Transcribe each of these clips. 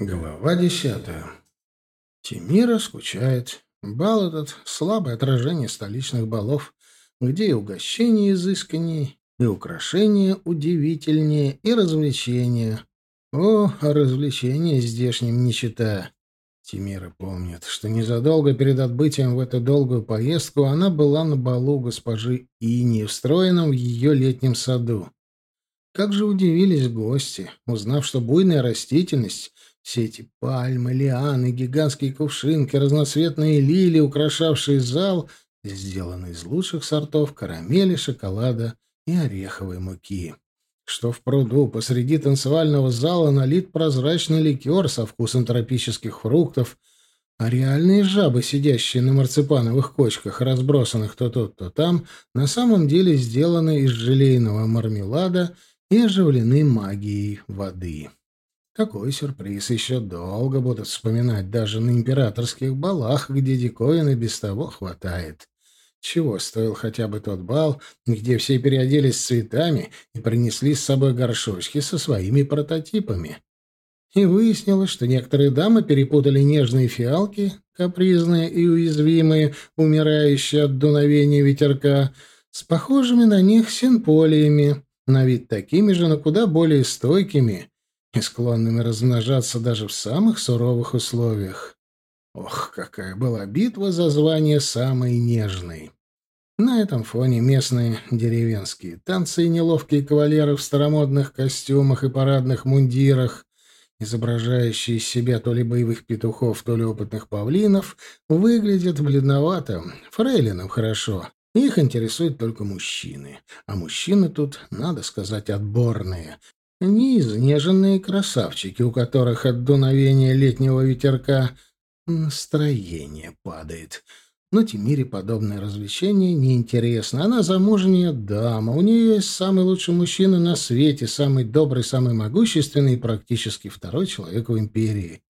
Глава десятая. Тимира скучает. Бал этот — слабое отражение столичных балов, где и угощения изысканнее, и украшения удивительнее, и развлечения. О, развлечения здешним не читая. Тимира помнит, что незадолго перед отбытием в эту долгую поездку она была на балу госпожи Ини, встроенном в ее летнем саду. Как же удивились гости, узнав, что буйная растительность все эти пальмы, лианы, гигантские кувшинки, разноцветные лилии, украшавшие зал, сделаны из лучших сортов карамели, шоколада и ореховой муки. Что в пруду посреди танцевального зала налит прозрачный ликер со вкусом тропических фруктов, а реальные жабы, сидящие на марципановых кочках, разбросанных то тут, то там, на самом деле сделаны из желейного мармелада и оживлены магией воды. Какой сюрприз! Еще долго будут вспоминать даже на императорских балах, где диковины без того хватает. Чего стоил хотя бы тот бал, где все переоделись цветами и принесли с собой горшочки со своими прототипами. И выяснилось, что некоторые дамы перепутали нежные фиалки, капризные и уязвимые, умирающие от дуновения ветерка, с похожими на них синполиями, на вид такими же, но куда более стойкими и склонными размножаться даже в самых суровых условиях. Ох, какая была битва за звание самой нежной. На этом фоне местные деревенские танцы и неловкие кавалеры в старомодных костюмах и парадных мундирах, изображающие из себя то ли боевых петухов, то ли опытных павлинов, выглядят бледновато, фрейлинам хорошо. Их интересуют только мужчины. А мужчины тут, надо сказать, отборные, не изнеженные красавчики, у которых от дуновения летнего ветерка настроение падает. Но Тимире подобное развлечение неинтересно. Она замужняя дама, у нее есть самый лучший мужчина на свете, самый добрый, самый могущественный и практически второй человек в империи.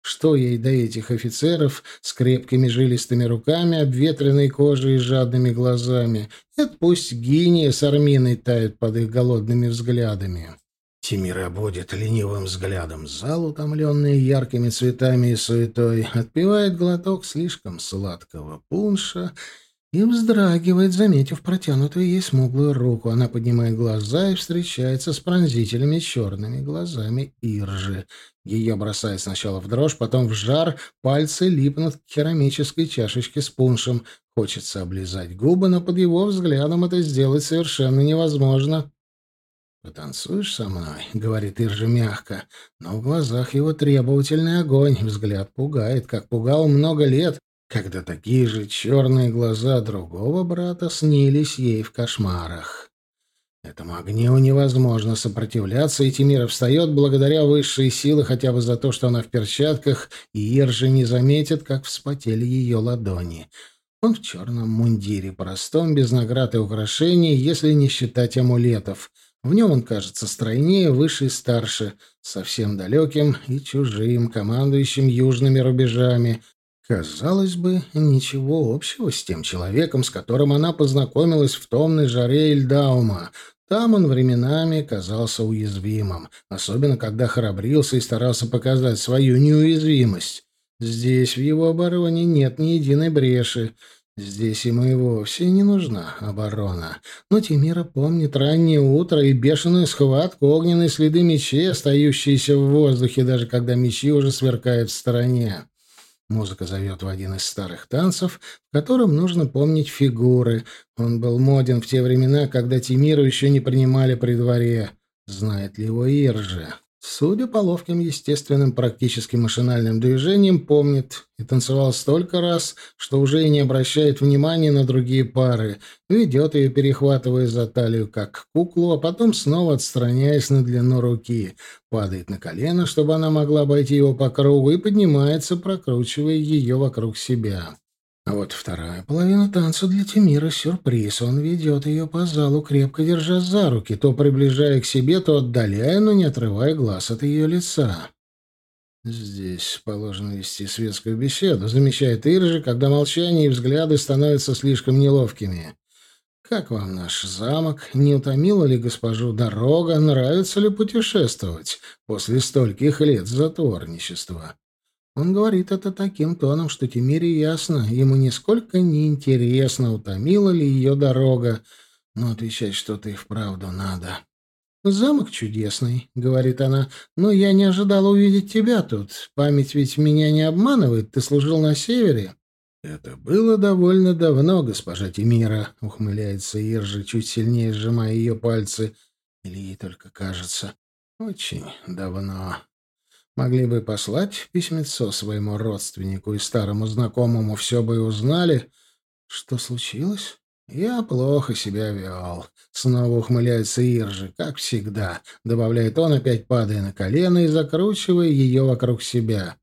Что ей до этих офицеров с крепкими жилистыми руками, обветренной кожей и жадными глазами? Это пусть гиния с Арминой тают под их голодными взглядами. Тимира будет ленивым взглядом зал, утомленный яркими цветами и суетой, отпивает глоток слишком сладкого пунша и вздрагивает, заметив протянутую ей смуглую руку. Она поднимает глаза и встречается с пронзительными черными глазами Иржи. Ее бросает сначала в дрожь, потом в жар, пальцы липнут к керамической чашечке с пуншем. Хочется облизать губы, но под его взглядом это сделать совершенно невозможно. «Потанцуешь со мной?» — говорит Иржи мягко, но в глазах его требовательный огонь, взгляд пугает, как пугал много лет, когда такие же черные глаза другого брата снились ей в кошмарах. Этому огню невозможно сопротивляться, и Тимира встает благодаря высшей силы хотя бы за то, что она в перчатках, и Иржи не заметит, как вспотели ее ладони. Он в черном мундире, простом, без наград и украшений, если не считать амулетов — в нем он кажется стройнее, выше и старше, совсем далеким и чужим, командующим южными рубежами. Казалось бы, ничего общего с тем человеком, с которым она познакомилась в томной жаре Эльдаума. Там он временами казался уязвимым, особенно когда храбрился и старался показать свою неуязвимость. Здесь в его обороне нет ни единой бреши. Здесь ему и вовсе не нужна оборона. Но Тимира помнит раннее утро и бешеную схватку, огненные следы мечей, остающиеся в воздухе, даже когда мечи уже сверкают в стороне. Музыка зовет в один из старых танцев, в котором нужно помнить фигуры. Он был моден в те времена, когда Тимиру еще не принимали при дворе. Знает ли его Иржи? Судя по ловким, естественным, практически машинальным движениям, помнит и танцевал столько раз, что уже и не обращает внимания на другие пары, ведет ее, перехватывая за талию, как куклу, а потом снова отстраняясь на длину руки, падает на колено, чтобы она могла обойти его по кругу, и поднимается, прокручивая ее вокруг себя. А вот вторая половина танца для Тимира — сюрприз. Он ведет ее по залу, крепко держа за руки, то приближая к себе, то отдаляя, но не отрывая глаз от ее лица. Здесь положено вести светскую беседу, замечает Иржи, когда молчание и взгляды становятся слишком неловкими. Как вам наш замок? Не утомила ли госпожу дорога? Нравится ли путешествовать после стольких лет затворничества?» Он говорит это таким тоном, что Тимире ясно, ему нисколько не интересно, утомила ли ее дорога, но отвечать что-то и вправду надо. «Замок чудесный», — говорит она, — «но я не ожидала увидеть тебя тут. Память ведь меня не обманывает, ты служил на севере». «Это было довольно давно, госпожа Тимира», — ухмыляется Иржи, чуть сильнее сжимая ее пальцы. Или ей только кажется. «Очень давно». Могли бы послать письмецо своему родственнику и старому знакомому, все бы и узнали. Что случилось? Я плохо себя вел. Снова ухмыляется Иржи, как всегда. Добавляет он, опять падая на колено и закручивая ее вокруг себя.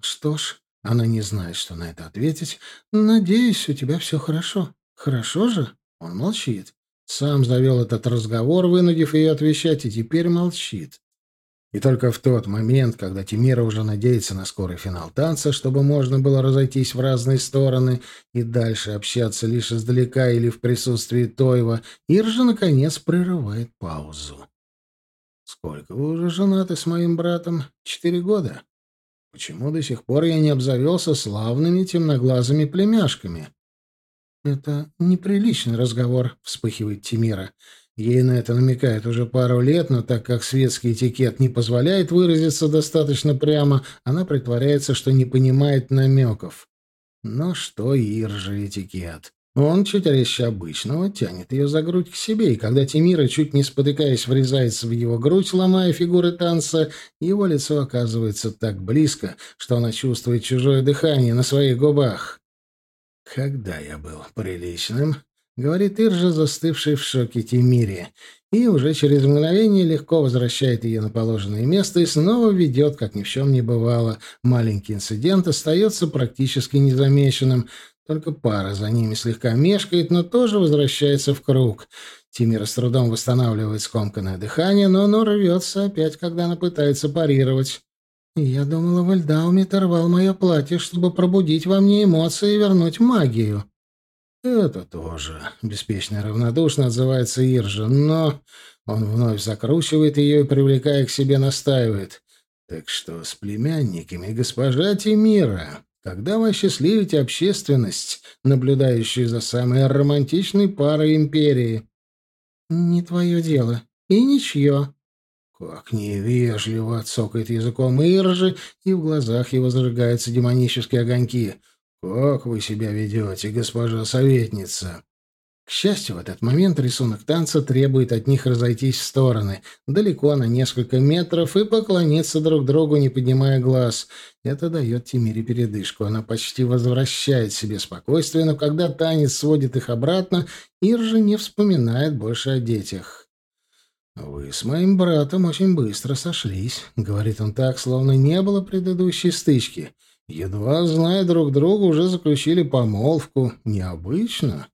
Что ж, она не знает, что на это ответить. Надеюсь, у тебя все хорошо. Хорошо же? Он молчит. Сам завел этот разговор, вынудив ее отвечать, и теперь молчит. И только в тот момент, когда Тимира уже надеется на скорый финал танца, чтобы можно было разойтись в разные стороны и дальше общаться лишь издалека или в присутствии Тоева, Иржа, наконец, прерывает паузу. «Сколько вы уже женаты с моим братом? Четыре года. Почему до сих пор я не обзавелся славными темноглазыми племяшками?» «Это неприличный разговор», — вспыхивает Тимира. Ей на это намекает уже пару лет, но так как светский этикет не позволяет выразиться достаточно прямо, она притворяется, что не понимает намеков. Но что Иржи этикет? Он чуть резче обычного тянет ее за грудь к себе, и когда Тимира, чуть не спотыкаясь, врезается в его грудь, ломая фигуры танца, его лицо оказывается так близко, что она чувствует чужое дыхание на своих губах. Когда я был приличным, — говорит Иржа, застывший в шоке Тимире, и уже через мгновение легко возвращает ее на положенное место и снова ведет, как ни в чем не бывало. Маленький инцидент остается практически незамеченным, только пара за ними слегка мешкает, но тоже возвращается в круг. Тимира с трудом восстанавливает скомканное дыхание, но оно рвется опять, когда она пытается парировать. «Я думала, Вальдауми оторвал мое платье, чтобы пробудить во мне эмоции и вернуть магию». «Это тоже», — беспечно и равнодушно отзывается Иржа, но он вновь закручивает ее и, привлекая к себе, настаивает. «Так что с племянниками госпожа Тимира, когда вы осчастливите общественность, наблюдающую за самой романтичной парой империи?» «Не твое дело. И ничье». Как невежливо отсокает языком Иржи, и в глазах его зажигаются демонические огоньки — «Как вы себя ведете, госпожа советница?» К счастью, в этот момент рисунок танца требует от них разойтись в стороны, далеко на несколько метров, и поклониться друг другу, не поднимая глаз. Это дает Тимире передышку. Она почти возвращает себе спокойствие, но когда танец сводит их обратно, Иржа не вспоминает больше о детях. «Вы с моим братом очень быстро сошлись», — говорит он так, словно не было предыдущей стычки. Едва зная друг друга, уже заключили помолвку. Необычно.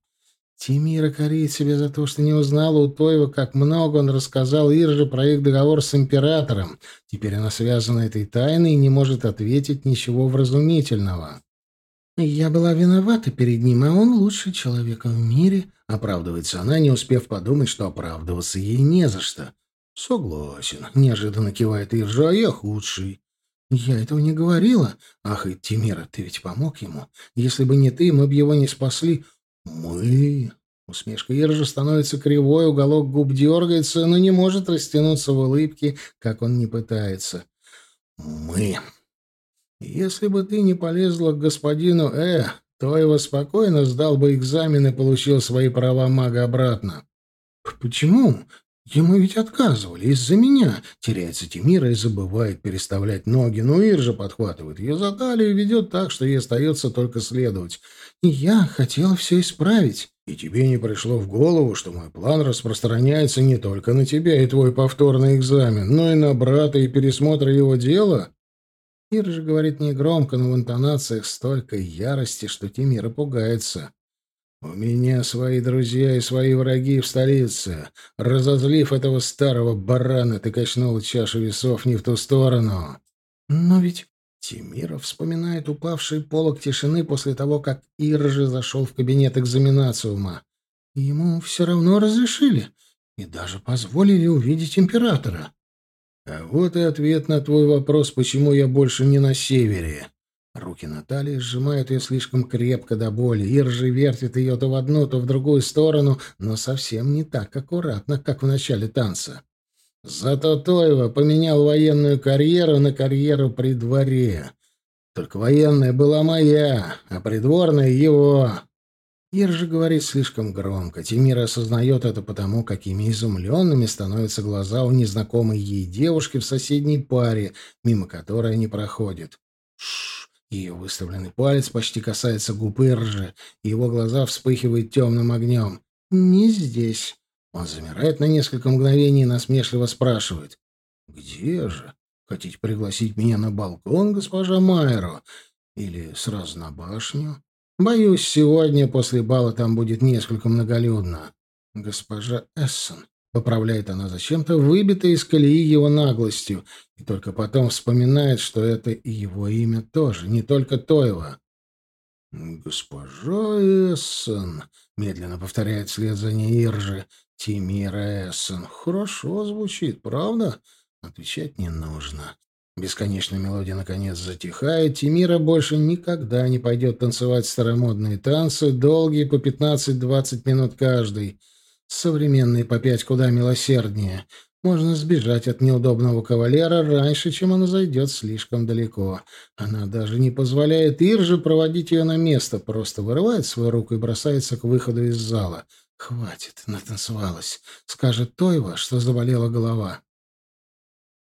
Тимира корит себя за то, что не узнала у Тоева, как много он рассказал Ирже про их договор с императором. Теперь она связана этой тайной и не может ответить ничего вразумительного. «Я была виновата перед ним, а он лучший человек в мире», — оправдывается она, не успев подумать, что оправдываться ей не за что. «Согласен», — неожиданно кивает Иржа, — «а я худший». «Я этого не говорила. Ах, и Тимира, ты ведь помог ему. Если бы не ты, мы бы его не спасли». «Мы...» Усмешка Ержа становится кривой, уголок губ дергается, но не может растянуться в улыбке, как он не пытается. «Мы...» «Если бы ты не полезла к господину Э, то его спокойно сдал бы экзамен и получил свои права мага обратно». «Почему? Ему ведь отказывали из-за меня. Теряется Тимира и забывает переставлять ноги. Но Ир же подхватывает ее за талию и ведет так, что ей остается только следовать. И я хотела все исправить. И тебе не пришло в голову, что мой план распространяется не только на тебя и твой повторный экзамен, но и на брата и пересмотр его дела? Ир же говорит негромко, но в интонациях столько ярости, что Тимира пугается. «У меня свои друзья и свои враги в столице. Разозлив этого старого барана, ты качнула чашу весов не в ту сторону». «Но ведь...» Тимиров вспоминает упавший полог тишины после того, как Иржи зашел в кабинет экзаменациума. Ему все равно разрешили и даже позволили увидеть императора. А вот и ответ на твой вопрос, почему я больше не на севере. Руки Натальи сжимают ее слишком крепко до боли. Иржи вертит ее то в одну, то в другую сторону, но совсем не так аккуратно, как в начале танца. Зато Тоева поменял военную карьеру на карьеру при дворе. Только военная была моя, а придворная его. Иржи говорит слишком громко. Тимир осознает это потому, какими изумленными становятся глаза у незнакомой ей девушки в соседней паре, мимо которой они проходят. Шш! Ее выставленный палец почти касается губ Иржи, и его глаза вспыхивают темным огнем. «Не здесь». Он замирает на несколько мгновений и насмешливо спрашивает. «Где же? Хотите пригласить меня на балкон, госпожа Майро? Или сразу на башню? Боюсь, сегодня после бала там будет несколько многолюдно. Госпожа Эссон, Поправляет она зачем-то, выбитая из колеи его наглостью, и только потом вспоминает, что это и его имя тоже, не только Тоева. «Госпожа Эссен», — медленно повторяет вслед за ней Иржи, — «Тимира Эссен». «Хорошо звучит, правда?» Отвечать не нужно. Бесконечная мелодия наконец затихает. Тимира больше никогда не пойдет танцевать старомодные танцы, долгие по 15-20 минут каждый. Современные по пять куда милосерднее. Можно сбежать от неудобного кавалера раньше, чем он зайдет слишком далеко. Она даже не позволяет Ирже проводить ее на место, просто вырывает свою руку и бросается к выходу из зала. Хватит, натанцевалась. Скажет Тойва, что заболела голова.